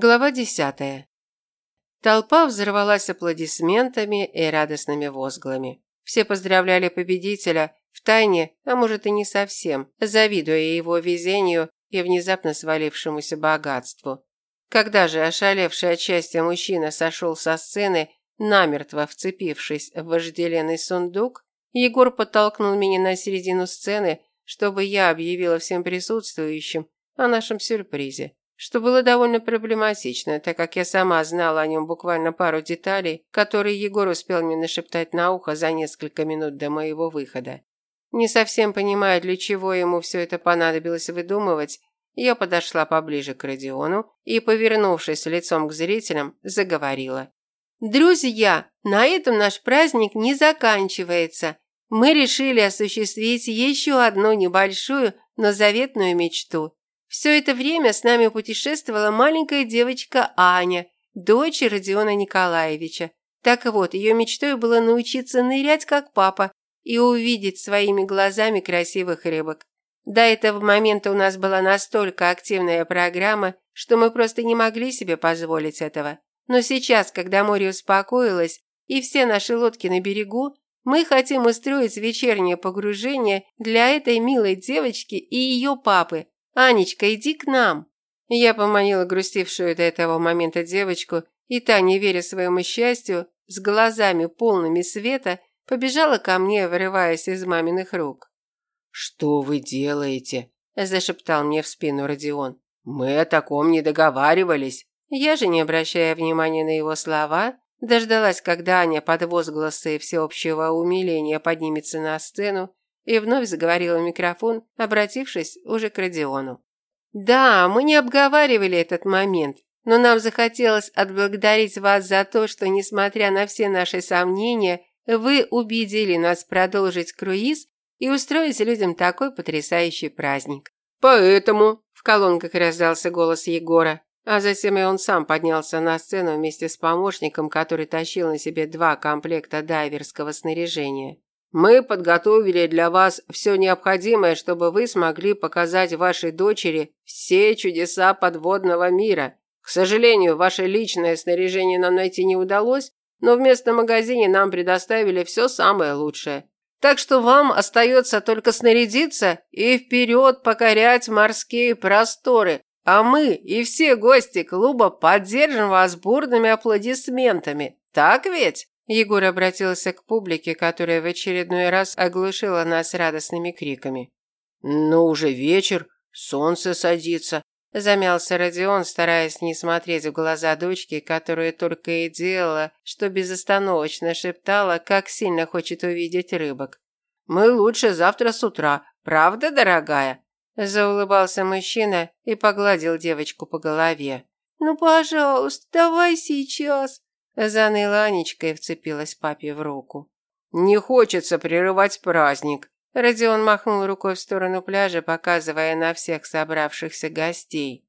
Глава десятая. Толпа взорвалась аплодисментами и радостными возглами. Все поздравляли победителя, втайне, а может и не совсем, завидуя его везению и внезапно свалившемуся богатству. Когда же ошалевший от счастья мужчина сошел со сцены, намертво вцепившись в вожделенный сундук, Егор подтолкнул меня на середину сцены, чтобы я объявила всем присутствующим о нашем сюрпризе что было довольно проблематично, так как я сама знала о нем буквально пару деталей, которые Егор успел мне нашептать на ухо за несколько минут до моего выхода. Не совсем понимая, для чего ему все это понадобилось выдумывать, я подошла поближе к Родиону и, повернувшись лицом к зрителям, заговорила. «Друзья, на этом наш праздник не заканчивается. Мы решили осуществить еще одну небольшую, но заветную мечту. Все это время с нами путешествовала маленькая девочка Аня, дочь Родиона Николаевича. Так вот, ее мечтой было научиться нырять, как папа, и увидеть своими глазами красивых рыбок. До этого момента у нас была настолько активная программа, что мы просто не могли себе позволить этого. Но сейчас, когда море успокоилось и все наши лодки на берегу, мы хотим устроить вечернее погружение для этой милой девочки и ее папы, «Анечка, иди к нам!» Я поманила грустившую до этого момента девочку, и та, не веря своему счастью, с глазами полными света, побежала ко мне, вырываясь из маминых рук. «Что вы делаете?» – зашептал мне в спину Родион. «Мы о таком не договаривались». Я же, не обращая внимания на его слова, дождалась, когда Аня под возгласы всеобщего умиления поднимется на сцену и вновь заговорила в микрофон, обратившись уже к Родиону. «Да, мы не обговаривали этот момент, но нам захотелось отблагодарить вас за то, что, несмотря на все наши сомнения, вы убедили нас продолжить круиз и устроить людям такой потрясающий праздник». «Поэтому», – в колонках раздался голос Егора, а затем и он сам поднялся на сцену вместе с помощником, который тащил на себе два комплекта дайверского снаряжения. Мы подготовили для вас все необходимое, чтобы вы смогли показать вашей дочери все чудеса подводного мира. К сожалению, ваше личное снаряжение нам найти не удалось, но в местном магазине нам предоставили все самое лучшее. Так что вам остается только снарядиться и вперед покорять морские просторы, а мы и все гости клуба поддержим вас бурными аплодисментами. Так ведь? Егор обратился к публике, которая в очередной раз оглушила нас радостными криками. «Ну уже вечер, солнце садится», – замялся Родион, стараясь не смотреть в глаза дочки, которая только и делала, что безостановочно шептала, как сильно хочет увидеть рыбок. «Мы лучше завтра с утра, правда, дорогая?» Заулыбался мужчина и погладил девочку по голове. «Ну, пожалуйста, давай сейчас», Заныла Анечка и вцепилась папе в руку. «Не хочется прерывать праздник», Родион махнул рукой в сторону пляжа, показывая на всех собравшихся гостей.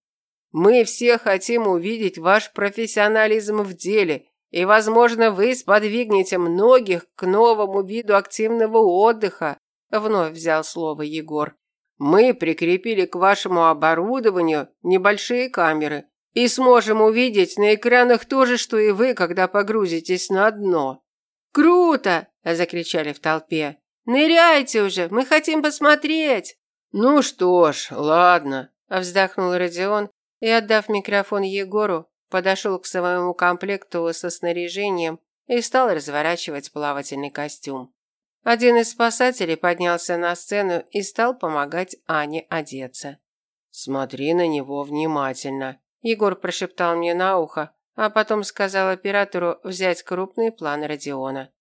«Мы все хотим увидеть ваш профессионализм в деле, и, возможно, вы сподвигнете многих к новому виду активного отдыха», вновь взял слово Егор. «Мы прикрепили к вашему оборудованию небольшие камеры, и сможем увидеть на экранах то же, что и вы, когда погрузитесь на дно. Круто, закричали в толпе. Ныряйте уже, мы хотим посмотреть. Ну что ж, ладно, вздохнул Родион и, отдав микрофон Егору, подошел к своему комплекту со снаряжением и стал разворачивать плавательный костюм. Один из спасателей поднялся на сцену и стал помогать Ане одеться. Смотри на него внимательно, Егор прошептал мне на ухо, а потом сказал оператору взять крупный план Родиона.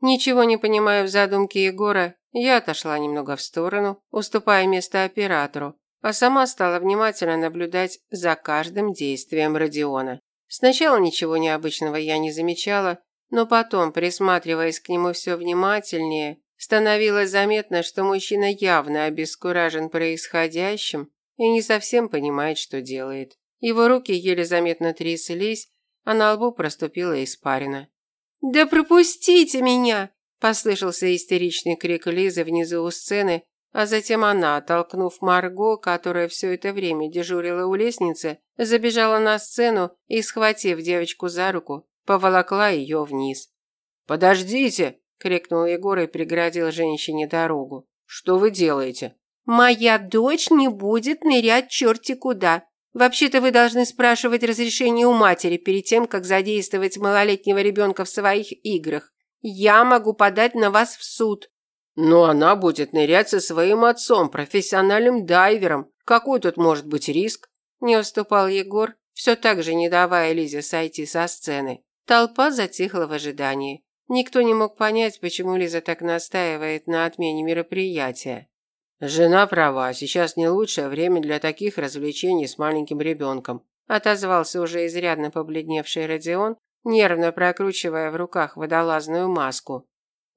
Ничего не понимая в задумке Егора, я отошла немного в сторону, уступая место оператору, а сама стала внимательно наблюдать за каждым действием Родиона. Сначала ничего необычного я не замечала, но потом, присматриваясь к нему все внимательнее, становилось заметно, что мужчина явно обескуражен происходящим и не совсем понимает, что делает. Его руки еле заметно тряслись, а на лбу проступила испарина. «Да пропустите меня!» – послышался истеричный крик Лизы внизу у сцены, А затем она, толкнув Марго, которая все это время дежурила у лестницы, забежала на сцену и, схватив девочку за руку, поволокла ее вниз. «Подождите!» – крикнул Егор и преградил женщине дорогу. «Что вы делаете?» «Моя дочь не будет нырять черти куда. Вообще-то вы должны спрашивать разрешение у матери перед тем, как задействовать малолетнего ребенка в своих играх. Я могу подать на вас в суд». «Но она будет нырять со своим отцом, профессиональным дайвером. Какой тут может быть риск?» Не уступал Егор, все так же не давая Лизе сойти со сцены. Толпа затихла в ожидании. Никто не мог понять, почему Лиза так настаивает на отмене мероприятия. «Жена права, сейчас не лучшее время для таких развлечений с маленьким ребенком», отозвался уже изрядно побледневший Родион, нервно прокручивая в руках водолазную маску.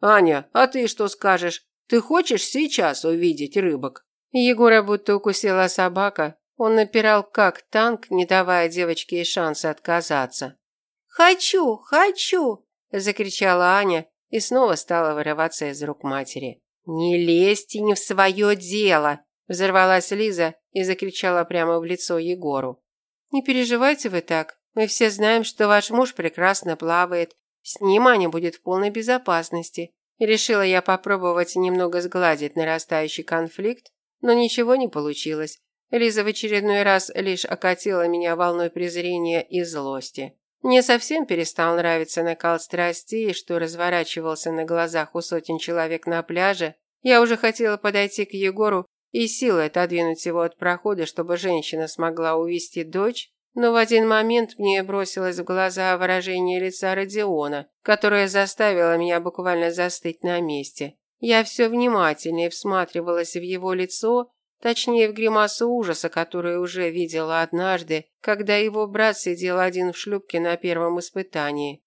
«Аня, а ты что скажешь? Ты хочешь сейчас увидеть рыбок?» Егора будто укусила собака. Он напирал как танк, не давая девочке и шанса отказаться. «Хочу, хочу!» – закричала Аня и снова стала вырываться из рук матери. «Не лезьте не в свое дело!» – взорвалась Лиза и закричала прямо в лицо Егору. «Не переживайте вы так. Мы все знаем, что ваш муж прекрасно плавает. С ним Аня будет в полной безопасности. решила я попробовать немного сгладить нарастающий конфликт, но ничего не получилось. Лиза в очередной раз лишь окатила меня волной презрения и злости. Мне совсем перестал нравиться накал страстей, что разворачивался на глазах у сотен человек на пляже. Я уже хотела подойти к Егору и силой отодвинуть его от прохода, чтобы женщина смогла увести дочь, но в один момент мне бросилось в глаза выражение лица Родиона, которое заставило меня буквально застыть на месте. Я все внимательнее всматривалась в его лицо, точнее в гримасу ужаса, которую уже видела однажды, когда его брат сидел один в шлюпке на первом испытании.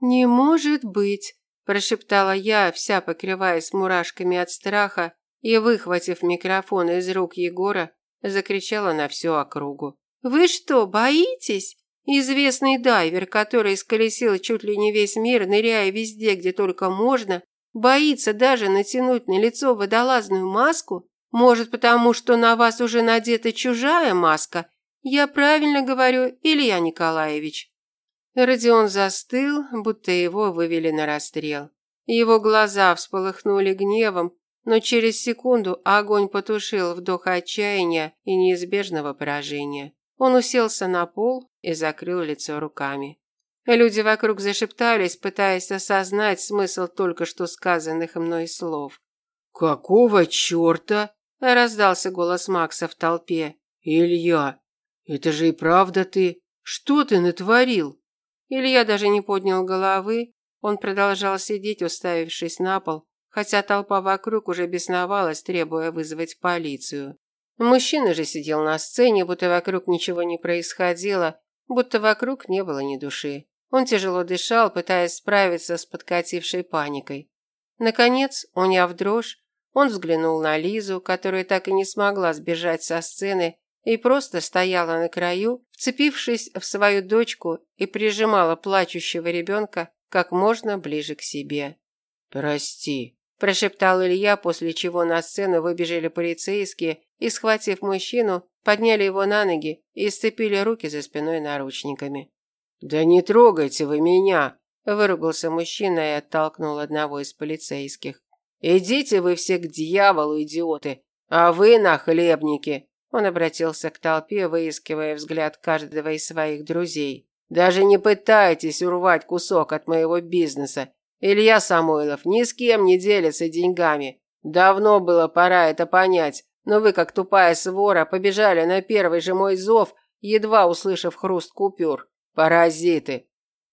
«Не может быть!» – прошептала я, вся покрываясь мурашками от страха, и, выхватив микрофон из рук Егора, закричала на всю округу. Вы что, боитесь? Известный дайвер, который сколесил чуть ли не весь мир, ныряя везде, где только можно, боится даже натянуть на лицо водолазную маску? Может, потому что на вас уже надета чужая маска? Я правильно говорю, Илья Николаевич?» Родион застыл, будто его вывели на расстрел. Его глаза всполыхнули гневом, но через секунду огонь потушил вдох отчаяния и неизбежного поражения. Он уселся на пол и закрыл лицо руками. Люди вокруг зашептались, пытаясь осознать смысл только что сказанных мной слов. «Какого черта?» – раздался голос Макса в толпе. «Илья, это же и правда ты? Что ты натворил?» Илья даже не поднял головы, он продолжал сидеть, уставившись на пол, хотя толпа вокруг уже бесновалась, требуя вызвать полицию. Мужчина же сидел на сцене, будто вокруг ничего не происходило, будто вокруг не было ни души. Он тяжело дышал, пытаясь справиться с подкатившей паникой. Наконец, уняв дрожь, он взглянул на Лизу, которая так и не смогла сбежать со сцены и просто стояла на краю, вцепившись в свою дочку и прижимала плачущего ребенка как можно ближе к себе. «Прости», – прошептал Илья, после чего на сцену выбежали полицейские и, схватив мужчину, подняли его на ноги и сцепили руки за спиной наручниками. «Да не трогайте вы меня!» – выругался мужчина и оттолкнул одного из полицейских. «Идите вы все к дьяволу, идиоты! А вы нахлебники!» Он обратился к толпе, выискивая взгляд каждого из своих друзей. «Даже не пытайтесь урвать кусок от моего бизнеса. Илья Самойлов ни с кем не делится деньгами. Давно было пора это понять. Но вы, как тупая свора, побежали на первый же мой зов, едва услышав хруст купюр. Паразиты!»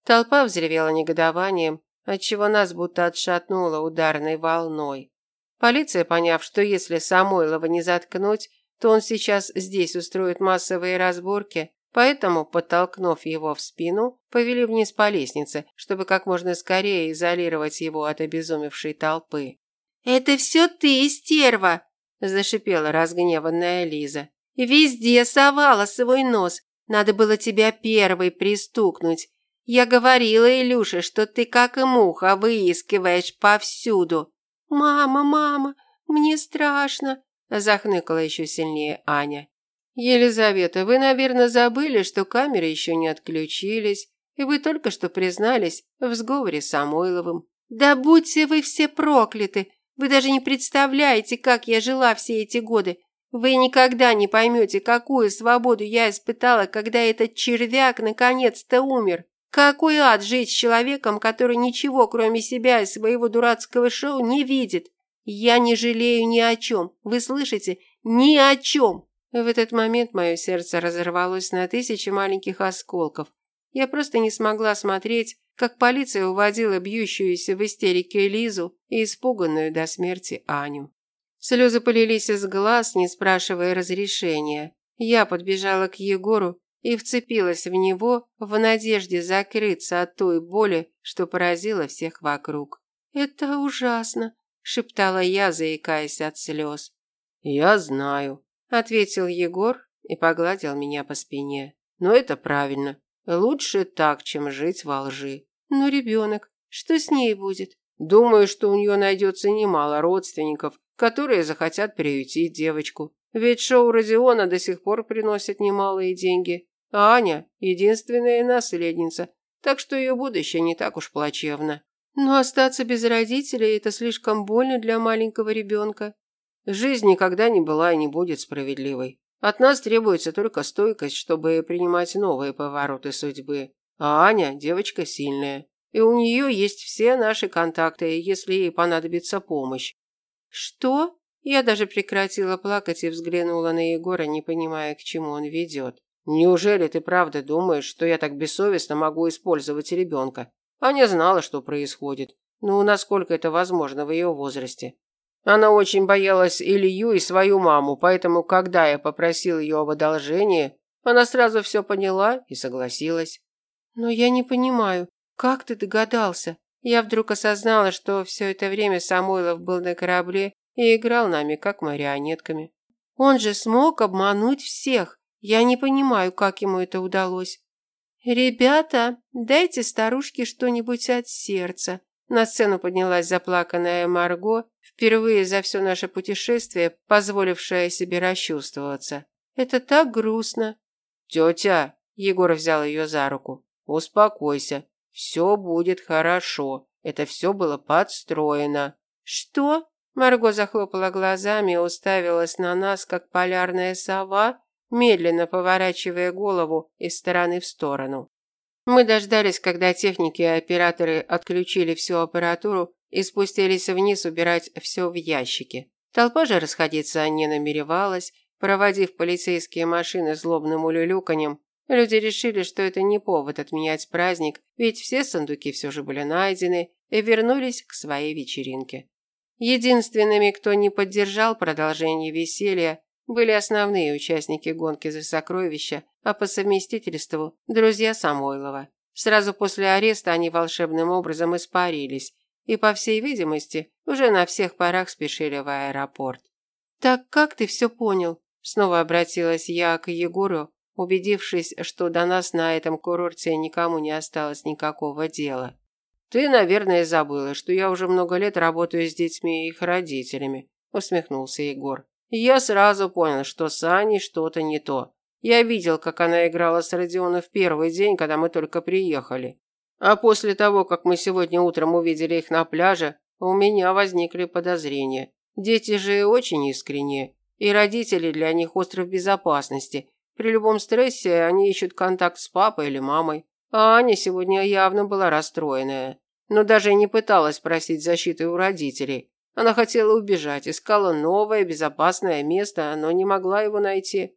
Толпа взревела негодованием, отчего нас будто отшатнуло ударной волной. Полиция, поняв, что если Самойлова не заткнуть, то он сейчас здесь устроит массовые разборки, поэтому, подтолкнув его в спину, повели вниз по лестнице, чтобы как можно скорее изолировать его от обезумевшей толпы. «Это все ты, стерва!» зашипела разгневанная Лиза. Везде совала свой нос. Надо было тебя первой пристукнуть. Я говорила Илюше, что ты как и муха выискиваешь повсюду. Мама, мама, Мне страшно, захныкала еще сильнее Аня. Елизавета, вы, наверное, забыли, что камеры еще не отключились, и вы только что признались в сговоре с Самойловым. Да будьте вы все прокляты! Вы даже не представляете, как я жила все эти годы. Вы никогда не поймете, какую свободу я испытала, когда этот червяк наконец-то умер. Какой ад жить с человеком, который ничего, кроме себя и своего дурацкого шоу, не видит. Я не жалею ни о чем. Вы слышите? Ни о чем. В этот момент мое сердце разорвалось на тысячи маленьких осколков. Я просто не смогла смотреть, как полиция уводила бьющуюся в истерике Лизу и испуганную до смерти Аню. Слезы полились из глаз, не спрашивая разрешения. Я подбежала к Егору и вцепилась в него в надежде закрыться от той боли, что поразила всех вокруг. «Это ужасно», – шептала я, заикаясь от слез. «Я знаю», ответил Егор и погладил меня по спине. Но это правильно. Лучше так, чем жить во лжи. Ну, ребенок, что с ней будет? Думаю, что у нее найдется немало родственников, которые захотят приютить девочку. Ведь шоу Родиона до сих пор приносит немалые деньги. А Аня – единственная наследница, так что ее будущее не так уж плачевно. Но остаться без родителей – это слишком больно для маленького ребенка. Жизнь никогда не была и не будет справедливой. От нас требуется только стойкость, чтобы принимать новые повороты судьбы. А Аня – девочка сильная. И у нее есть все наши контакты, если ей понадобится помощь. Что? Я даже прекратила плакать и взглянула на Егора, не понимая, к чему он ведет. Неужели ты правда думаешь, что я так бессовестно могу использовать ребенка? Аня знала, что происходит. Ну, насколько это возможно в ее возрасте. Она очень боялась Илью и свою маму, поэтому, когда я попросил ее об одолжении, она сразу все поняла и согласилась. Но я не понимаю, как ты догадался? Я вдруг осознала, что все это время Самойлов был на корабле и играл нами как марионетками. Он же смог обмануть всех. Я не понимаю, как ему это удалось. Ребята, дайте старушке что-нибудь от сердца. На сцену поднялась заплаканная Марго, впервые за все наше путешествие позволившая себе расчувствоваться. Это так грустно. Тетя, Егор взял ее за руку. Успокойся. Все будет хорошо. Это все было подстроено. Что? Марго захлопала глазами и уставилась на нас, как полярная сова, медленно поворачивая голову из стороны в сторону. Мы дождались, когда техники и операторы отключили всю аппаратуру и спустились вниз убирать все в ящики. Толпа же расходиться не намеревалась, проводив полицейские машины злобным улюлюканьем. Люди решили, что это не повод отменять праздник, ведь все сундуки все же были найдены, и вернулись к своей вечеринке. Единственными, кто не поддержал продолжение веселья, были основные участники гонки за сокровища, а по совместительству – друзья Самойлова. Сразу после ареста они волшебным образом испарились и, по всей видимости, уже на всех парах спешили в аэропорт. «Так как ты все понял?» – снова обратилась я к Егору, убедившись, что до нас на этом курорте никому не осталось никакого дела. «Ты, наверное, забыла, что я уже много лет работаю с детьми и их родителями», – усмехнулся Егор. Я сразу понял, что с Аней что-то не то. Я видел, как она играла с Родионом в первый день, когда мы только приехали. А после того, как мы сегодня утром увидели их на пляже, у меня возникли подозрения. Дети же очень искренние, и родители для них остров безопасности. При любом стрессе они ищут контакт с папой или мамой. А Аня сегодня явно была расстроенная. Но даже не пыталась просить защиты у родителей. Она хотела убежать, искала новое безопасное место, но не могла его найти.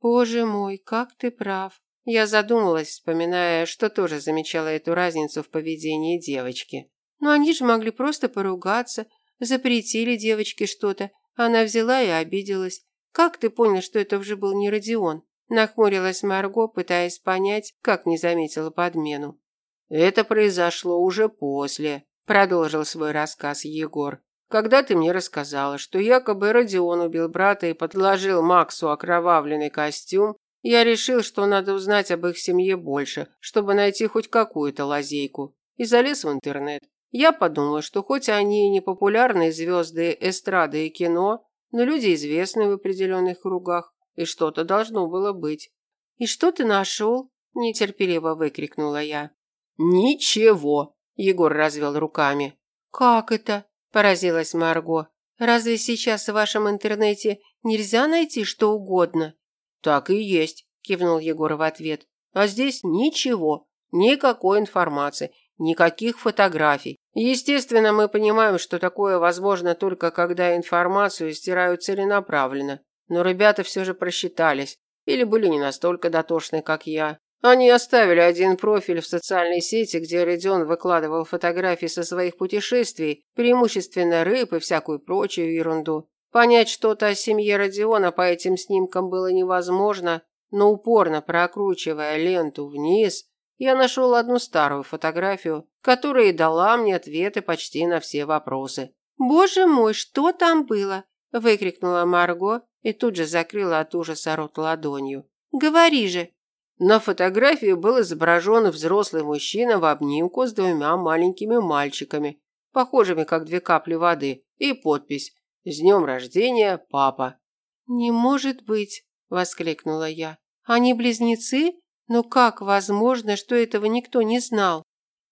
Боже мой, как ты прав. Я задумалась, вспоминая, что тоже замечала эту разницу в поведении девочки. Но они же могли просто поругаться, запретили девочке что-то. Она взяла и обиделась. Как ты понял, что это уже был не Родион? Нахмурилась Марго, пытаясь понять, как не заметила подмену. Это произошло уже после, продолжил свой рассказ Егор. Когда ты мне рассказала, что якобы Родион убил брата и подложил Максу окровавленный костюм, я решил, что надо узнать об их семье больше, чтобы найти хоть какую-то лазейку. И залез в интернет. Я подумала, что хоть они и не популярные звезды эстрады и кино, но люди известны в определенных кругах, и что-то должно было быть. «И что ты нашел?» – нетерпеливо выкрикнула я. «Ничего!» – Егор развел руками. «Как это?» – поразилась Марго. «Разве сейчас в вашем интернете нельзя найти что угодно?» «Так и есть», – кивнул Егор в ответ. «А здесь ничего, никакой информации, никаких фотографий. Естественно, мы понимаем, что такое возможно только когда информацию стирают целенаправленно. Но ребята все же просчитались. Или были не настолько дотошны, как я. Они оставили один профиль в социальной сети, где Родион выкладывал фотографии со своих путешествий, преимущественно рыб и всякую прочую ерунду. Понять что-то о семье Родиона по этим снимкам было невозможно, но упорно прокручивая ленту вниз, я нашел одну старую фотографию, которая и дала мне ответы почти на все вопросы. «Боже мой, что там было?» – выкрикнула Марго и тут же закрыла от ужаса рот ладонью. «Говори же!» На фотографии был изображен взрослый мужчина в обнимку с двумя маленькими мальчиками, похожими как две капли воды, и подпись «С днем рождения, папа». «Не может быть!» – воскликнула я. «Они близнецы? Но как возможно, что этого никто не знал?»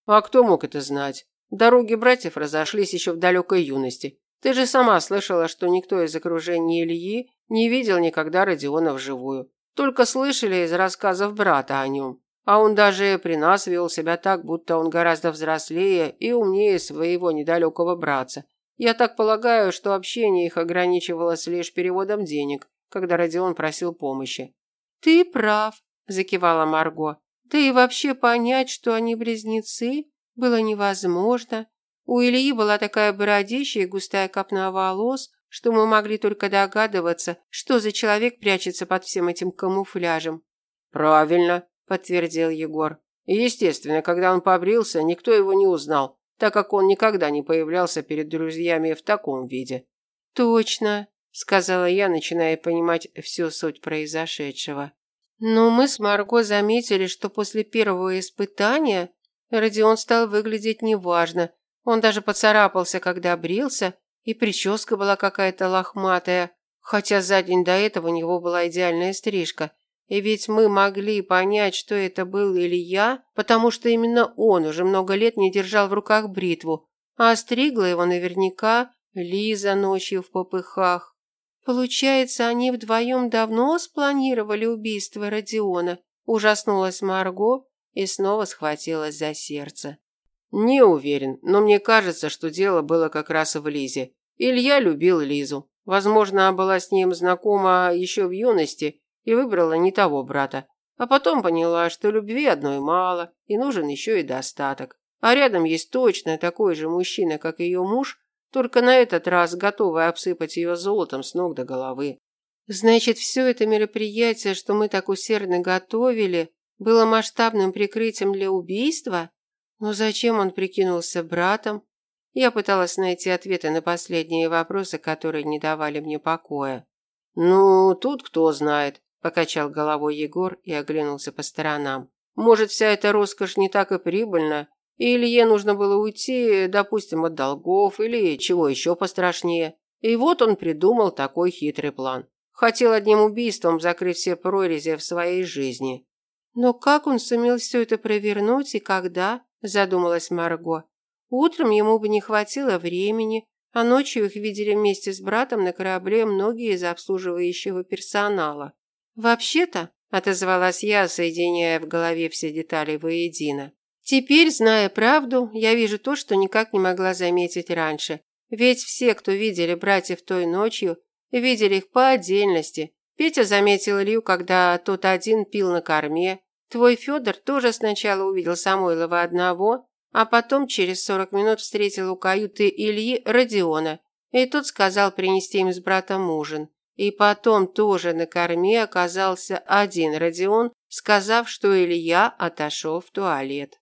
«А кто мог это знать? Дороги братьев разошлись еще в далекой юности. Ты же сама слышала, что никто из окружения Ильи не видел никогда Родиона вживую. Только слышали из рассказов брата о нем. А он даже при нас вел себя так, будто он гораздо взрослее и умнее своего недалекого братца. Я так полагаю, что общение их ограничивалось лишь переводом денег, когда Родион просил помощи. «Ты прав», – закивала Марго. «Да и вообще понять, что они близнецы, было невозможно. У Ильи была такая бородища и густая копна волос, что мы могли только догадываться, что за человек прячется под всем этим камуфляжем. Правильно, подтвердил Егор. естественно, когда он побрился, никто его не узнал, так как он никогда не появлялся перед друзьями в таком виде. Точно, сказала я, начиная понимать всю суть произошедшего. Но мы с Марго заметили, что после первого испытания Родион стал выглядеть неважно. Он даже поцарапался, когда брился, и прическа была какая-то лохматая, хотя за день до этого у него была идеальная стрижка. И ведь мы могли понять, что это был Илья, потому что именно он уже много лет не держал в руках бритву, а стригла его наверняка Лиза ночью в попыхах. Получается, они вдвоем давно спланировали убийство Родиона. Ужаснулась Марго и снова схватилась за сердце. Не уверен, но мне кажется, что дело было как раз в Лизе. Илья любил Лизу. Возможно, была с ним знакома еще в юности и выбрала не того брата. А потом поняла, что любви одной мало, и нужен еще и достаток. А рядом есть точно такой же мужчина, как ее муж, только на этот раз готовый обсыпать ее золотом с ног до головы. Значит, все это мероприятие, что мы так усердно готовили, было масштабным прикрытием для убийства? Но зачем он прикинулся братом? Я пыталась найти ответы на последние вопросы, которые не давали мне покоя. Ну, тут кто знает, покачал головой Егор и оглянулся по сторонам. Может, вся эта роскошь не так и прибыльна, и Илье нужно было уйти, допустим, от долгов или чего еще пострашнее. И вот он придумал такой хитрый план. Хотел одним убийством закрыть все прорези в своей жизни. Но как он сумел все это провернуть и когда? Задумалась Марго. Утром ему бы не хватило времени, а ночью их видели вместе с братом на корабле многие из обслуживающего персонала. Вообще-то, отозвалась я, соединяя в голове все детали воедино. Теперь, зная правду, я вижу то, что никак не могла заметить раньше. Ведь все, кто видели братьев той ночью, видели их по отдельности. Петя заметил Илью, когда тот один пил на корме, Твой Федор тоже сначала увидел Самойлова одного, а потом через сорок минут встретил у каюты Ильи Родиона, и тот сказал принести им с братом ужин. И потом тоже на корме оказался один Родион, сказав, что Илья отошел в туалет.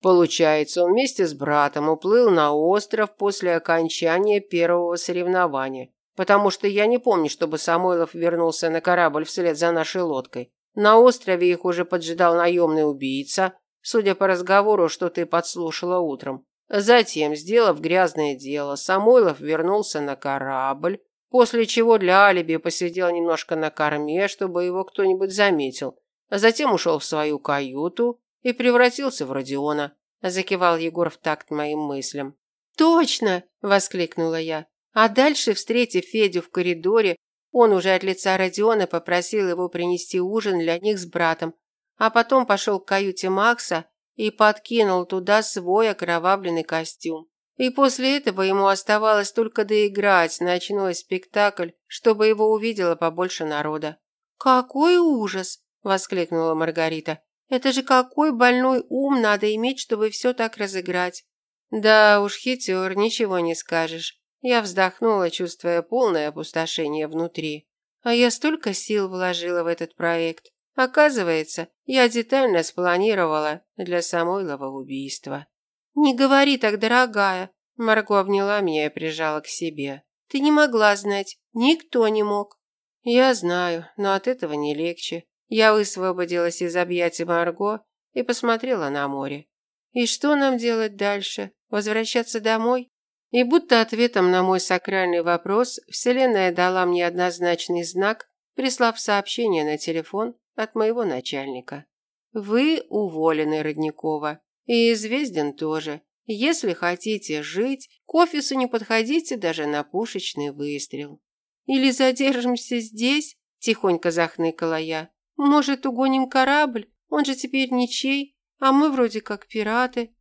Получается, он вместе с братом уплыл на остров после окончания первого соревнования, потому что я не помню, чтобы Самойлов вернулся на корабль вслед за нашей лодкой. На острове их уже поджидал наемный убийца, судя по разговору, что ты подслушала утром. Затем, сделав грязное дело, Самойлов вернулся на корабль, после чего для алиби посидел немножко на корме, чтобы его кто-нибудь заметил, затем ушел в свою каюту и превратился в Родиона. Закивал Егор в такт моим мыслям. «Точно!» – воскликнула я. А дальше, встретив Федю в коридоре, он уже от лица Родиона попросил его принести ужин для них с братом, а потом пошел к каюте Макса и подкинул туда свой окровавленный костюм. И после этого ему оставалось только доиграть ночной спектакль, чтобы его увидело побольше народа. «Какой ужас!» – воскликнула Маргарита. «Это же какой больной ум надо иметь, чтобы все так разыграть!» «Да уж, хитер, ничего не скажешь. Я вздохнула, чувствуя полное опустошение внутри. А я столько сил вложила в этот проект. Оказывается, я детально спланировала для Самойлова убийства. «Не говори так, дорогая!» Марго обняла меня и прижала к себе. «Ты не могла знать. Никто не мог». «Я знаю, но от этого не легче». Я высвободилась из объятий Марго и посмотрела на море. «И что нам делать дальше? Возвращаться домой?» И будто ответом на мой сакральный вопрос Вселенная дала мне однозначный знак, прислав сообщение на телефон от моего начальника. «Вы уволены, Родникова. И Звездин тоже. Если хотите жить, к офису не подходите даже на пушечный выстрел. Или задержимся здесь?» – тихонько захныкала я. «Может, угоним корабль? Он же теперь ничей, а мы вроде как пираты».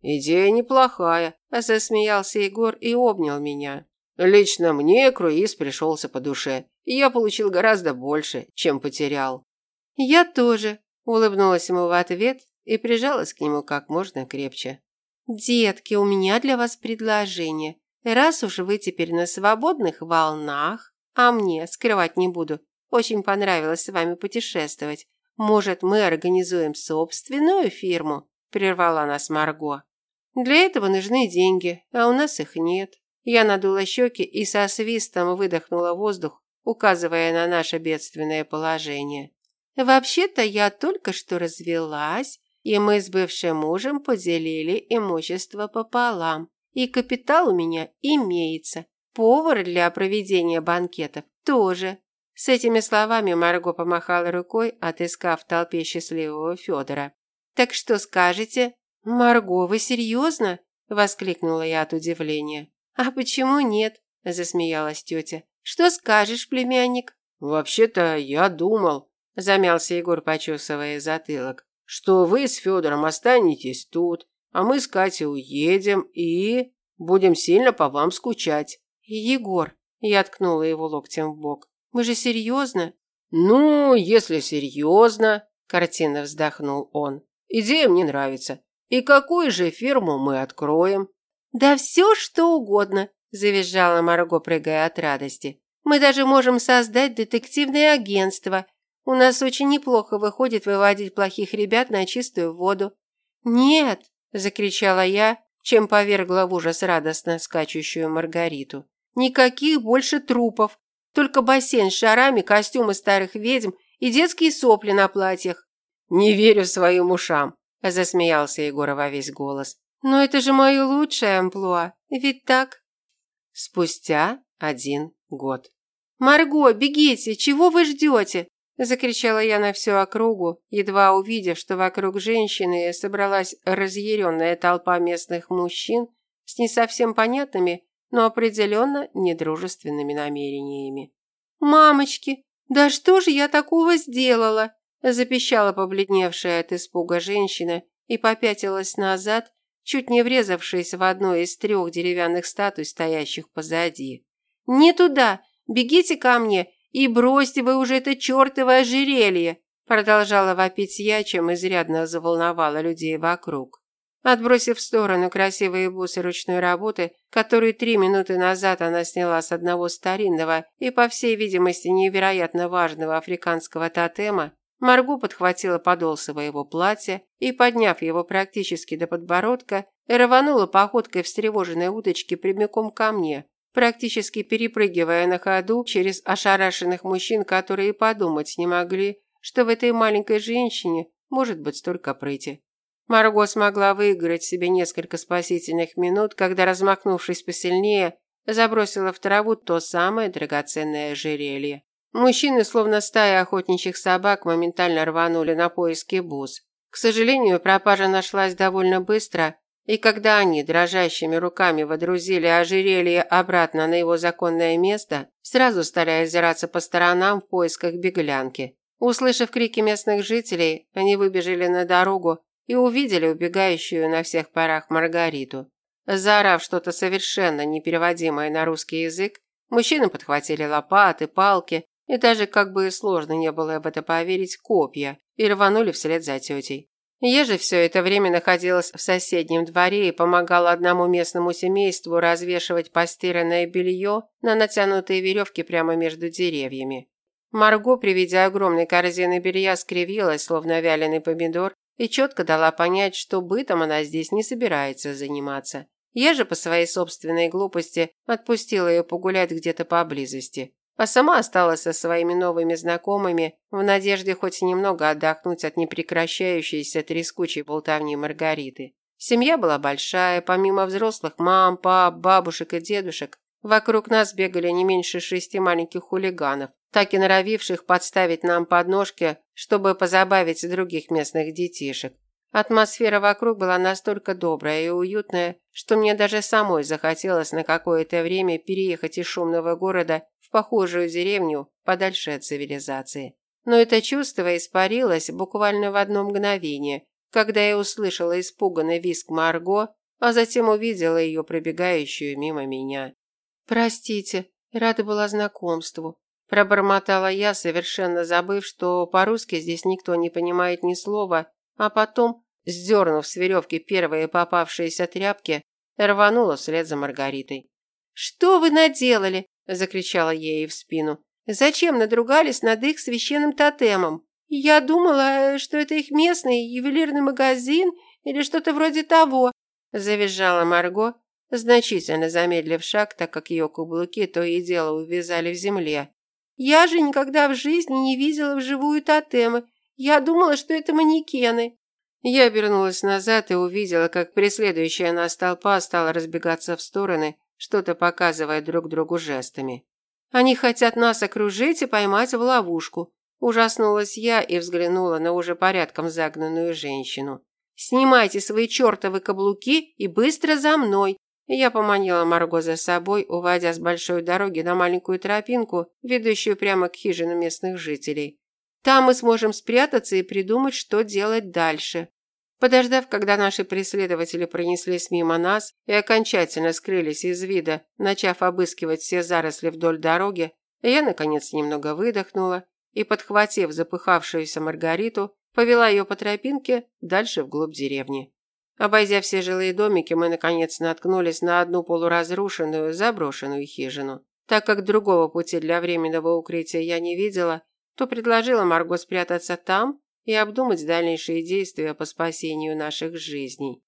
«Идея неплохая», – засмеялся Егор и обнял меня. «Лично мне круиз пришелся по душе, я получил гораздо больше, чем потерял». «Я тоже», – улыбнулась ему в ответ и прижалась к нему как можно крепче. «Детки, у меня для вас предложение. Раз уж вы теперь на свободных волнах, а мне, скрывать не буду, очень понравилось с вами путешествовать, может, мы организуем собственную фирму?» – прервала нас Марго. Для этого нужны деньги, а у нас их нет. Я надула щеки и со свистом выдохнула воздух, указывая на наше бедственное положение. Вообще-то я только что развелась, и мы с бывшим мужем поделили имущество пополам. И капитал у меня имеется. Повар для проведения банкетов тоже. С этими словами Марго помахала рукой, отыскав в толпе счастливого Федора. Так что скажете? «Марго, вы серьезно?» – воскликнула я от удивления. «А почему нет?» – засмеялась тетя. «Что скажешь, племянник?» «Вообще-то я думал», – замялся Егор, почесывая затылок, «что вы с Федором останетесь тут, а мы с Катей уедем и будем сильно по вам скучать». «Егор», – я ткнула его локтем в бок, – «мы же серьезно?» «Ну, если серьезно», – картинно вздохнул он. «Идея мне нравится. И какую же фирму мы откроем? Да все, что угодно, завизжала Марго, прыгая от радости. Мы даже можем создать детективное агентство. У нас очень неплохо выходит выводить плохих ребят на чистую воду. Нет, закричала я, чем повергла в ужас радостно скачущую Маргариту. Никаких больше трупов, только бассейн с шарами, костюмы старых ведьм и детские сопли на платьях. Не верю своим ушам, засмеялся Егор во весь голос. Но это же мое лучшее амплуа, ведь так? Спустя один год. Марго, бегите, чего вы ждете? закричала я на всю округу, едва увидев, что вокруг женщины собралась разъяренная толпа местных мужчин с не совсем понятными, но определенно недружественными намерениями. Мамочки, да что же я такого сделала? Запищала побледневшая от испуга женщина и попятилась назад, чуть не врезавшись в одну из трех деревянных статуй, стоящих позади. «Не туда! Бегите ко мне и бросьте вы уже это чертово ожерелье!» Продолжала вопить я, чем изрядно заволновала людей вокруг. Отбросив в сторону красивые бусы ручной работы, которые три минуты назад она сняла с одного старинного и, по всей видимости, невероятно важного африканского тотема, Марго подхватила подол своего платья и, подняв его практически до подбородка, рванула походкой встревоженной удочки прямиком ко мне, практически перепрыгивая на ходу через ошарашенных мужчин, которые подумать не могли, что в этой маленькой женщине может быть столько прыти. Марго смогла выиграть себе несколько спасительных минут, когда, размахнувшись посильнее, забросила в траву то самое драгоценное ожерелье. Мужчины, словно стая охотничьих собак, моментально рванули на поиски бус. К сожалению, пропажа нашлась довольно быстро, и когда они дрожащими руками водрузили ожерелье обратно на его законное место, сразу стали озираться по сторонам в поисках беглянки. Услышав крики местных жителей, они выбежали на дорогу и увидели убегающую на всех парах Маргариту. Заорав что-то совершенно непереводимое на русский язык, мужчины подхватили лопаты, палки и даже, как бы сложно не было в это поверить, копья и рванули вслед за тетей. Я же все это время находилась в соседнем дворе и помогала одному местному семейству развешивать постиранное белье на натянутые веревки прямо между деревьями. Марго при виде огромной корзины белья скривилась, словно вяленый помидор, и четко дала понять, что бытом она здесь не собирается заниматься. Я же по своей собственной глупости отпустила ее погулять где-то поблизости, а сама осталась со своими новыми знакомыми в надежде хоть немного отдохнуть от непрекращающейся трескучей болтовни Маргариты. Семья была большая, помимо взрослых мам, пап, бабушек и дедушек, вокруг нас бегали не меньше шести маленьких хулиганов, так и норовивших подставить нам подножки, чтобы позабавить других местных детишек. Атмосфера вокруг была настолько добрая и уютная, что мне даже самой захотелось на какое-то время переехать из шумного города в похожую деревню подальше от цивилизации. Но это чувство испарилось буквально в одно мгновение, когда я услышала испуганный визг Марго, а затем увидела ее пробегающую мимо меня. «Простите, рада была знакомству», Пробормотала я, совершенно забыв, что по-русски здесь никто не понимает ни слова, а потом, сдернув с веревки первые попавшиеся тряпки, рванула вслед за Маргаритой. «Что вы наделали?» – закричала я ей в спину. «Зачем надругались над их священным тотемом? Я думала, что это их местный ювелирный магазин или что-то вроде того», – завизжала Марго, значительно замедлив шаг, так как ее каблуки то и дело увязали в земле. Я же никогда в жизни не видела вживую тотемы. Я думала, что это манекены. Я обернулась назад и увидела, как преследующая нас толпа стала разбегаться в стороны, что-то показывая друг другу жестами. Они хотят нас окружить и поймать в ловушку. Ужаснулась я и взглянула на уже порядком загнанную женщину. «Снимайте свои чертовы каблуки и быстро за мной. Я поманила Марго за собой, уводя с большой дороги на маленькую тропинку, ведущую прямо к хижинам местных жителей. Там мы сможем спрятаться и придумать, что делать дальше. Подождав, когда наши преследователи пронеслись мимо нас и окончательно скрылись из вида, начав обыскивать все заросли вдоль дороги, я, наконец, немного выдохнула и, подхватив запыхавшуюся Маргариту, повела ее по тропинке дальше вглубь деревни. Обойдя все жилые домики, мы наконец наткнулись на одну полуразрушенную, заброшенную хижину. Так как другого пути для временного укрытия я не видела, то предложила Марго спрятаться там и обдумать дальнейшие действия по спасению наших жизней.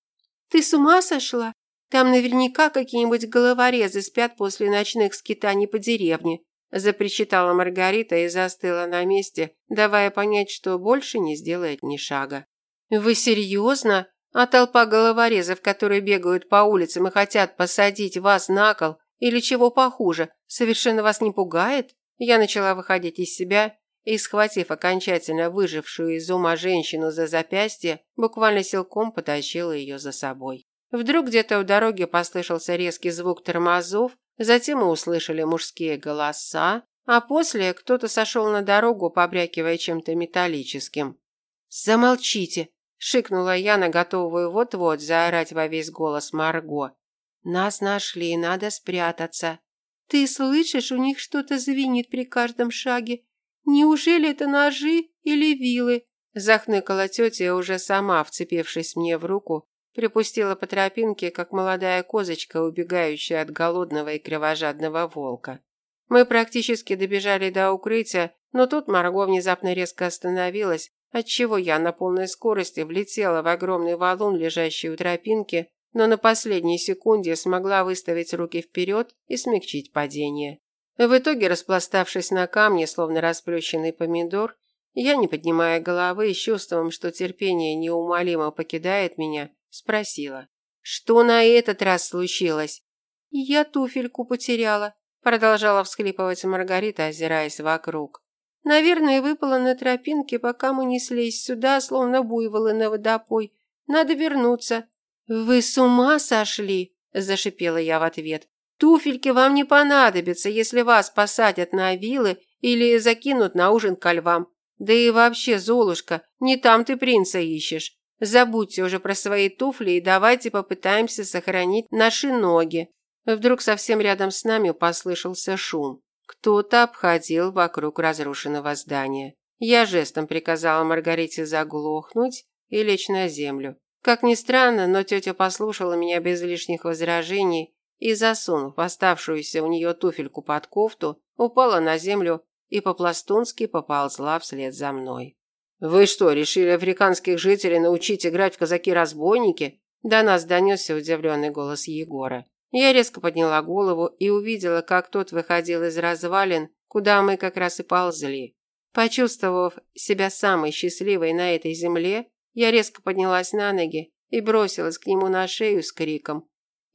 «Ты с ума сошла? Там наверняка какие-нибудь головорезы спят после ночных скитаний по деревне», запричитала Маргарита и застыла на месте, давая понять, что больше не сделает ни шага. «Вы серьезно?» А толпа головорезов, которые бегают по улицам и хотят посадить вас на кол или чего похуже, совершенно вас не пугает? Я начала выходить из себя и, схватив окончательно выжившую из ума женщину за запястье, буквально силком потащила ее за собой. Вдруг где-то у дороги послышался резкий звук тормозов, затем мы услышали мужские голоса, а после кто-то сошел на дорогу, побрякивая чем-то металлическим. «Замолчите!» Шикнула Яна, готовую вот-вот заорать во весь голос Марго. «Нас нашли, надо спрятаться». «Ты слышишь, у них что-то звенит при каждом шаге. Неужели это ножи или вилы?» Захныкала тетя, уже сама, вцепившись мне в руку, припустила по тропинке, как молодая козочка, убегающая от голодного и кровожадного волка. Мы практически добежали до укрытия, но тут Марго внезапно резко остановилась, отчего я на полной скорости влетела в огромный валун, лежащий у тропинки, но на последней секунде смогла выставить руки вперед и смягчить падение. В итоге, распластавшись на камне, словно расплющенный помидор, Я, не поднимая головы и чувством, что терпение неумолимо покидает меня, спросила. «Что на этот раз случилось?» «Я туфельку потеряла», – продолжала всхлипывать Маргарита, озираясь вокруг. «Наверное, выпала на тропинке, пока мы неслись сюда, словно буйволы на водопой. Надо вернуться». «Вы с ума сошли?» – зашипела я в ответ. «Туфельки вам не понадобятся, если вас посадят на вилы или закинут на ужин ко львам. Да и вообще, Золушка, не там ты принца ищешь. Забудьте уже про свои туфли и давайте попытаемся сохранить наши ноги. Вдруг совсем рядом с нами послышался шум. Кто-то обходил вокруг разрушенного здания. Я жестом приказала Маргарите заглохнуть и лечь на землю. Как ни странно, но тетя послушала меня без лишних возражений и, засунув оставшуюся у нее туфельку под кофту, упала на землю и по-пластунски поползла вслед за мной. «Вы что, решили африканских жителей научить играть в казаки-разбойники?» До нас донесся удивленный голос Егора. Я резко подняла голову и увидела, как тот выходил из развалин, куда мы как раз и ползли. Почувствовав себя самой счастливой на этой земле, я резко поднялась на ноги и бросилась к нему на шею с криком.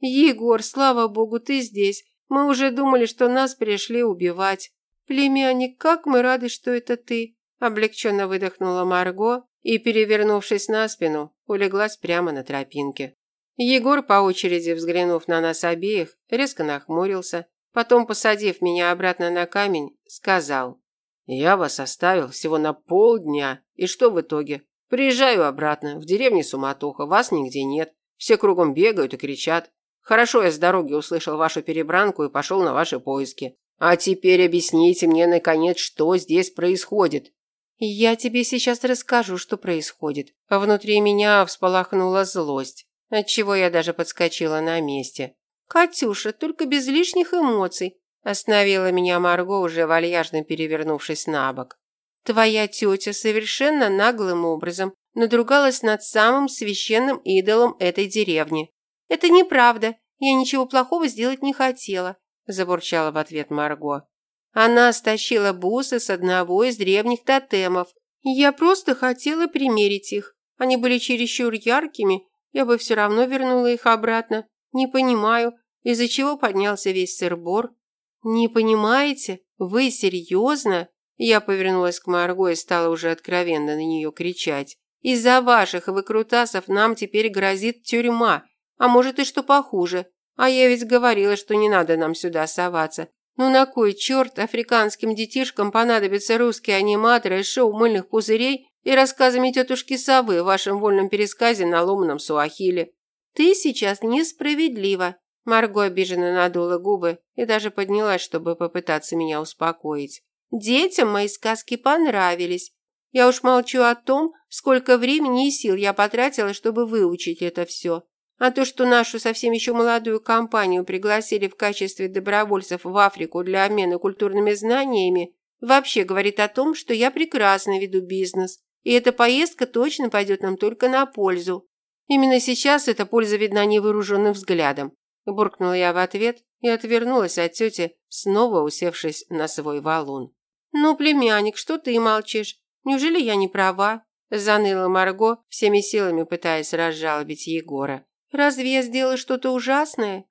«Егор, слава богу, ты здесь. Мы уже думали, что нас пришли убивать. Племянник, как мы рады, что это ты. Облегченно выдохнула Марго и, перевернувшись на спину, улеглась прямо на тропинке. Егор, по очереди взглянув на нас обеих, резко нахмурился, потом, посадив меня обратно на камень, сказал. «Я вас оставил всего на полдня, и что в итоге? Приезжаю обратно, в деревне суматоха, вас нигде нет, все кругом бегают и кричат. Хорошо я с дороги услышал вашу перебранку и пошел на ваши поиски. А теперь объясните мне, наконец, что здесь происходит. «Я тебе сейчас расскажу, что происходит». Внутри меня всполохнула злость, отчего я даже подскочила на месте. «Катюша, только без лишних эмоций», остановила меня Марго, уже вальяжно перевернувшись на бок. «Твоя тетя совершенно наглым образом надругалась над самым священным идолом этой деревни. Это неправда, я ничего плохого сделать не хотела», забурчала в ответ Марго. Она стащила бусы с одного из древних тотемов. Я просто хотела примерить их. Они были чересчур яркими, я бы все равно вернула их обратно. Не понимаю, из-за чего поднялся весь сыр-бор. Не понимаете? Вы серьезно? Я повернулась к Марго и стала уже откровенно на нее кричать. Из-за ваших выкрутасов нам теперь грозит тюрьма, а может и что похуже. А я ведь говорила, что не надо нам сюда соваться. Ну на кой черт африканским детишкам понадобятся русские аниматоры из шоу мыльных пузырей и рассказами тетушки Совы в вашем вольном пересказе на ломаном суахиле? Ты сейчас несправедлива. Марго обиженно надула губы и даже поднялась, чтобы попытаться меня успокоить. Детям мои сказки понравились. Я уж молчу о том, сколько времени и сил я потратила, чтобы выучить это все. А то, что нашу совсем еще молодую компанию пригласили в качестве добровольцев в Африку для обмена культурными знаниями, вообще говорит о том, что я прекрасно веду бизнес. И эта поездка точно пойдет нам только на пользу. Именно сейчас эта польза видна невооруженным взглядом. Буркнула я в ответ и отвернулась от тети, снова усевшись на свой валун. «Ну, племянник, что ты молчишь? Неужели я не права?» Заныла Марго, всеми силами пытаясь разжалобить Егора. Разве я сделала что-то ужасное?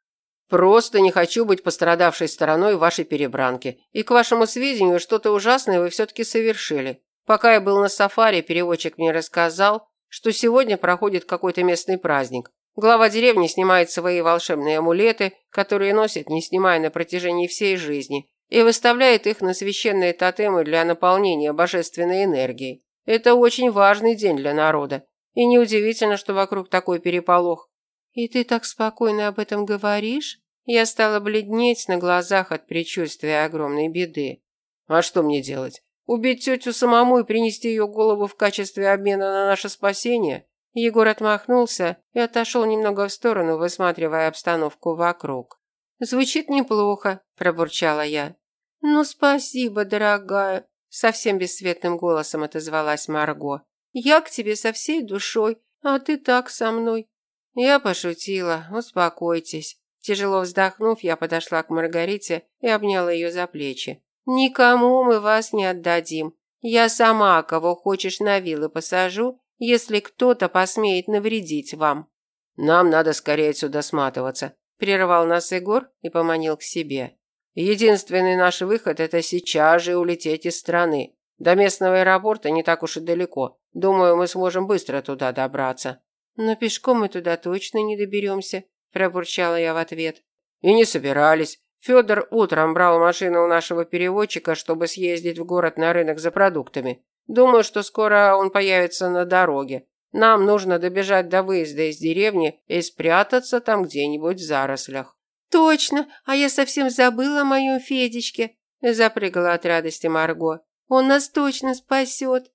Просто не хочу быть пострадавшей стороной вашей перебранки. И к вашему сведению, что-то ужасное вы все-таки совершили. Пока я был на сафари, переводчик мне рассказал, что сегодня проходит какой-то местный праздник. Глава деревни снимает свои волшебные амулеты, которые носит, не снимая на протяжении всей жизни, и выставляет их на священные тотемы для наполнения божественной энергией. Это очень важный день для народа. И неудивительно, что вокруг такой переполох. «И ты так спокойно об этом говоришь?» Я стала бледнеть на глазах от предчувствия огромной беды. «А что мне делать? Убить тетю самому и принести ее голову в качестве обмена на наше спасение?» Егор отмахнулся и отошел немного в сторону, высматривая обстановку вокруг. «Звучит неплохо», – пробурчала я. «Ну, спасибо, дорогая», – совсем бесцветным голосом отозвалась Марго. «Я к тебе со всей душой, а ты так со мной. Я пошутила, успокойтесь. Тяжело вздохнув, я подошла к Маргарите и обняла ее за плечи. Никому мы вас не отдадим. Я сама, кого хочешь, на вилы посажу, если кто-то посмеет навредить вам». «Нам надо скорее отсюда сматываться», – прервал нас Егор и поманил к себе. «Единственный наш выход – это сейчас же улететь из страны. До местного аэропорта не так уж и далеко. Думаю, мы сможем быстро туда добраться». «Но пешком мы туда точно не доберемся», – пробурчала я в ответ. «И не собирались. Федор утром брал машину у нашего переводчика, чтобы съездить в город на рынок за продуктами. Думаю, что скоро он появится на дороге. Нам нужно добежать до выезда из деревни и спрятаться там где-нибудь в зарослях». «Точно, а я совсем забыла о моем Федечке», – запрыгала от радости Марго. «Он нас точно спасет».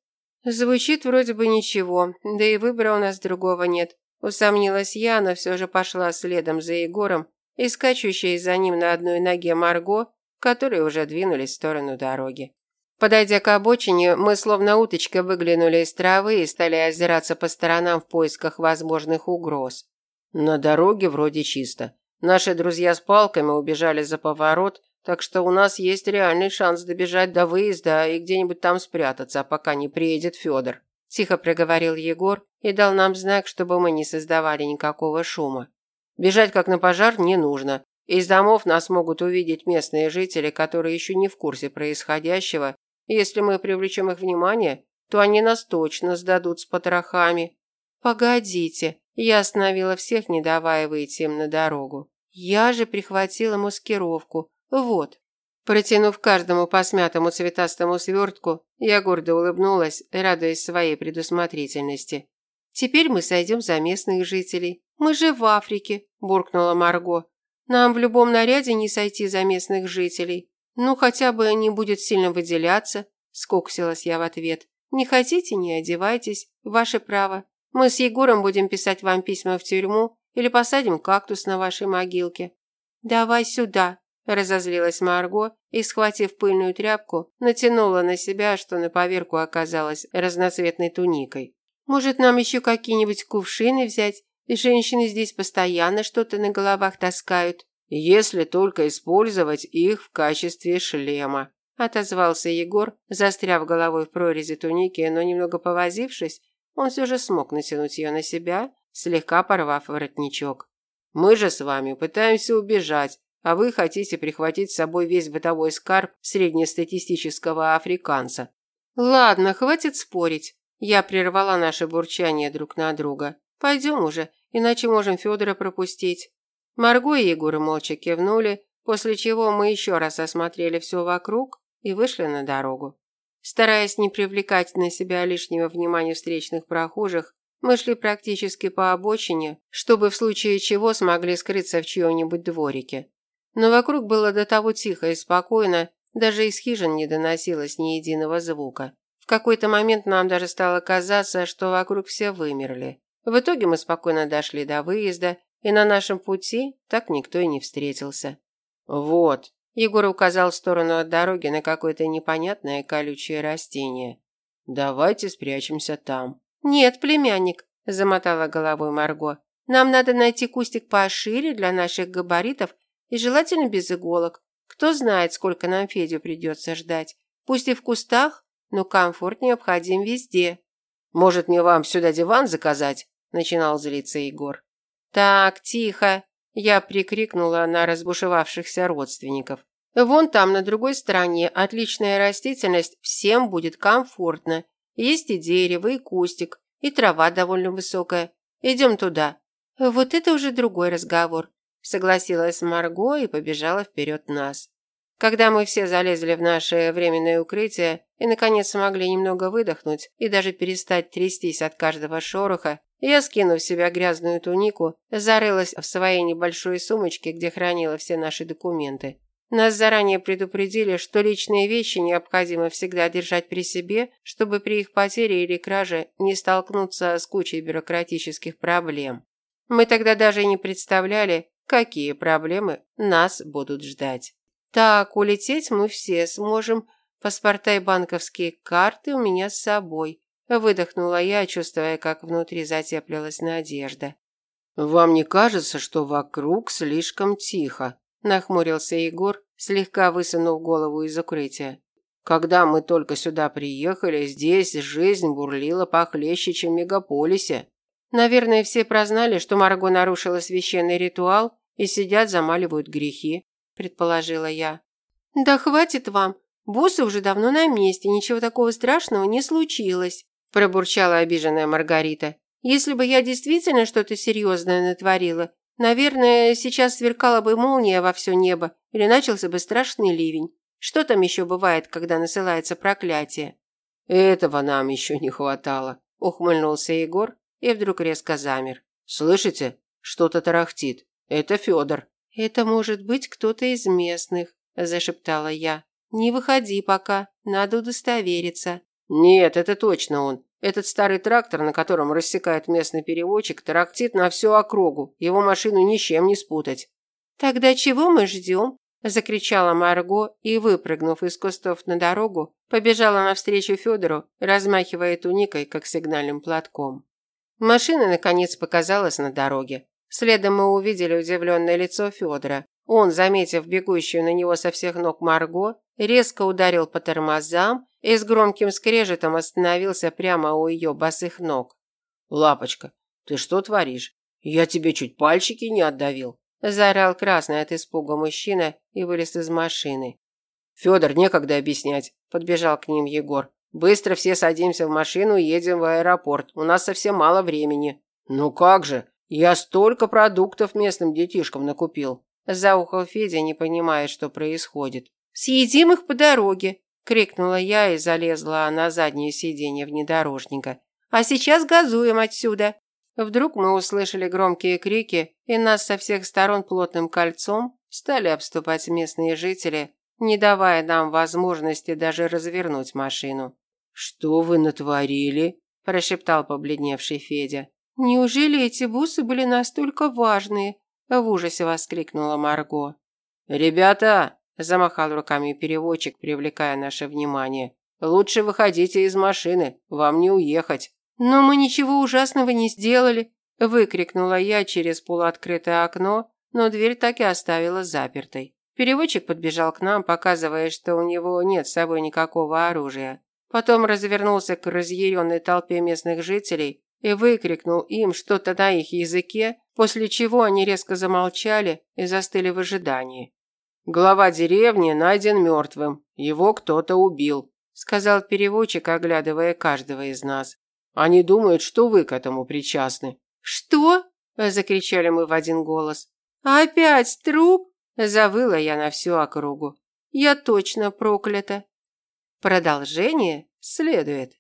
Звучит вроде бы ничего, да и выбора у нас другого нет. Усомнилась я, но все же пошла следом за Егором и скачущей за ним на одной ноге Марго, которые уже двинулись в сторону дороги. Подойдя к обочине, мы словно уточка выглянули из травы и стали озираться по сторонам в поисках возможных угроз. На дороге вроде чисто. Наши друзья с палками убежали за поворот, так что у нас есть реальный шанс добежать до выезда и где-нибудь там спрятаться, пока не приедет Федор. Тихо проговорил Егор и дал нам знак, чтобы мы не создавали никакого шума. Бежать как на пожар не нужно. Из домов нас могут увидеть местные жители, которые еще не в курсе происходящего. Если мы привлечем их внимание, то они нас точно сдадут с потрохами. Погодите, я остановила всех, не давая выйти им на дорогу. Я же прихватила маскировку. Вот. Протянув каждому по смятому цветастому свертку, я гордо улыбнулась, радуясь своей предусмотрительности. Теперь мы сойдем за местных жителей. Мы же в Африке, буркнула Марго. Нам в любом наряде не сойти за местных жителей. Ну, хотя бы не будет сильно выделяться, скоксилась я в ответ. Не хотите, не одевайтесь, ваше право. Мы с Егором будем писать вам письма в тюрьму или посадим кактус на вашей могилке. Давай сюда, разозлилась Марго и, схватив пыльную тряпку, натянула на себя, что на поверку оказалась разноцветной туникой. Может, нам еще какие-нибудь кувшины взять? Женщины здесь постоянно что-то на головах таскают. Если только использовать их в качестве шлема, отозвался Егор, застряв головой в прорези туники, но немного повозившись, он все же смог натянуть ее на себя, слегка порвав воротничок. Мы же с вами пытаемся убежать, а вы хотите прихватить с собой весь бытовой скарб среднестатистического африканца. Ладно, хватит спорить. Я прервала наше бурчание друг на друга. Пойдем уже, иначе можем Федора пропустить. Марго и Егор молча кивнули, после чего мы еще раз осмотрели все вокруг и вышли на дорогу. Стараясь не привлекать на себя лишнего внимания встречных прохожих, мы шли практически по обочине, чтобы в случае чего смогли скрыться в чьем-нибудь дворике. Но вокруг было до того тихо и спокойно, даже из хижин не доносилось ни единого звука какой-то момент нам даже стало казаться, что вокруг все вымерли. В итоге мы спокойно дошли до выезда, и на нашем пути так никто и не встретился. Вот, Егор указал в сторону от дороги на какое-то непонятное колючее растение. Давайте спрячемся там. Нет, племянник, замотала головой Марго. Нам надо найти кустик пошире для наших габаритов и желательно без иголок. Кто знает, сколько нам Федю придется ждать. Пусть и в кустах, но комфорт необходим везде. Может, мне вам сюда диван заказать? начинал злиться Егор. Так, тихо, я прикрикнула на разбушевавшихся родственников. Вон там на другой стороне отличная растительность, всем будет комфортно. Есть и дерево, и кустик, и трава довольно высокая. Идем туда. Вот это уже другой разговор, согласилась Марго и побежала вперед нас. Когда мы все залезли в наше временное укрытие и, наконец, смогли немного выдохнуть и даже перестать трястись от каждого шороха, я, скинув себя грязную тунику, зарылась в своей небольшой сумочке, где хранила все наши документы. Нас заранее предупредили, что личные вещи необходимо всегда держать при себе, чтобы при их потере или краже не столкнуться с кучей бюрократических проблем. Мы тогда даже не представляли, какие проблемы нас будут ждать. Так, улететь мы все сможем. Паспорта и банковские карты у меня с собой. Выдохнула я, чувствуя, как внутри затеплилась надежда. Вам не кажется, что вокруг слишком тихо? Нахмурился Егор, слегка высунув голову из укрытия. Когда мы только сюда приехали, здесь жизнь бурлила похлеще, чем в мегаполисе. Наверное, все прознали, что Марго нарушила священный ритуал и сидят, замаливают грехи, предположила я. Да хватит вам. Боссы уже давно на месте, ничего такого страшного не случилось, пробурчала обиженная Маргарита. Если бы я действительно что-то серьезное натворила, наверное, сейчас сверкала бы молния во все небо или начался бы страшный ливень. Что там еще бывает, когда насылается проклятие? Этого нам еще не хватало, ухмыльнулся Егор и вдруг резко замер. Слышите? Что-то тарахтит. Это Федор. Это может быть кто-то из местных, зашептала я. Не выходи пока, надо удостовериться. Нет, это точно он. Этот старый трактор, на котором рассекает местный переводчик, тарахтит на всю округу. Его машину ни с чем не спутать. Тогда чего мы ждем? закричала Марго и, выпрыгнув из кустов на дорогу, побежала навстречу Федору, размахивая туникой, как сигнальным платком. Машина наконец показалась на дороге. Следом мы увидели удивленное лицо Федора. Он, заметив бегущую на него со всех ног Марго, резко ударил по тормозам и с громким скрежетом остановился прямо у ее босых ног. «Лапочка, ты что творишь? Я тебе чуть пальчики не отдавил», заорал красный от испуга мужчина и вылез из машины. «Федор, некогда объяснять», – подбежал к ним Егор. «Быстро все садимся в машину и едем в аэропорт. У нас совсем мало времени». «Ну как же? Я столько продуктов местным детишкам накупил». Заухал Федя, не понимая, что происходит. «Съедим их по дороге», – крикнула я и залезла на заднее сиденье внедорожника. «А сейчас газуем отсюда». Вдруг мы услышали громкие крики, и нас со всех сторон плотным кольцом стали обступать местные жители, не давая нам возможности даже развернуть машину. «Что вы натворили?» – прошептал побледневший Федя. «Неужели эти бусы были настолько важные?» – в ужасе воскликнула Марго. «Ребята!» – замахал руками переводчик, привлекая наше внимание. «Лучше выходите из машины, вам не уехать». «Но мы ничего ужасного не сделали!» – выкрикнула я через полуоткрытое окно, но дверь так и оставила запертой. Переводчик подбежал к нам, показывая, что у него нет с собой никакого оружия. Потом развернулся к разъяренной толпе местных жителей и выкрикнул им что-то на их языке, после чего они резко замолчали и застыли в ожидании. «Глава деревни найден мертвым. Его кто-то убил», – сказал переводчик, оглядывая каждого из нас. Они думают, что вы к этому причастны». «Что?» – закричали мы в один голос. «Опять труп?» – завыла я на всю округу. «Я точно проклята». Продолжение следует.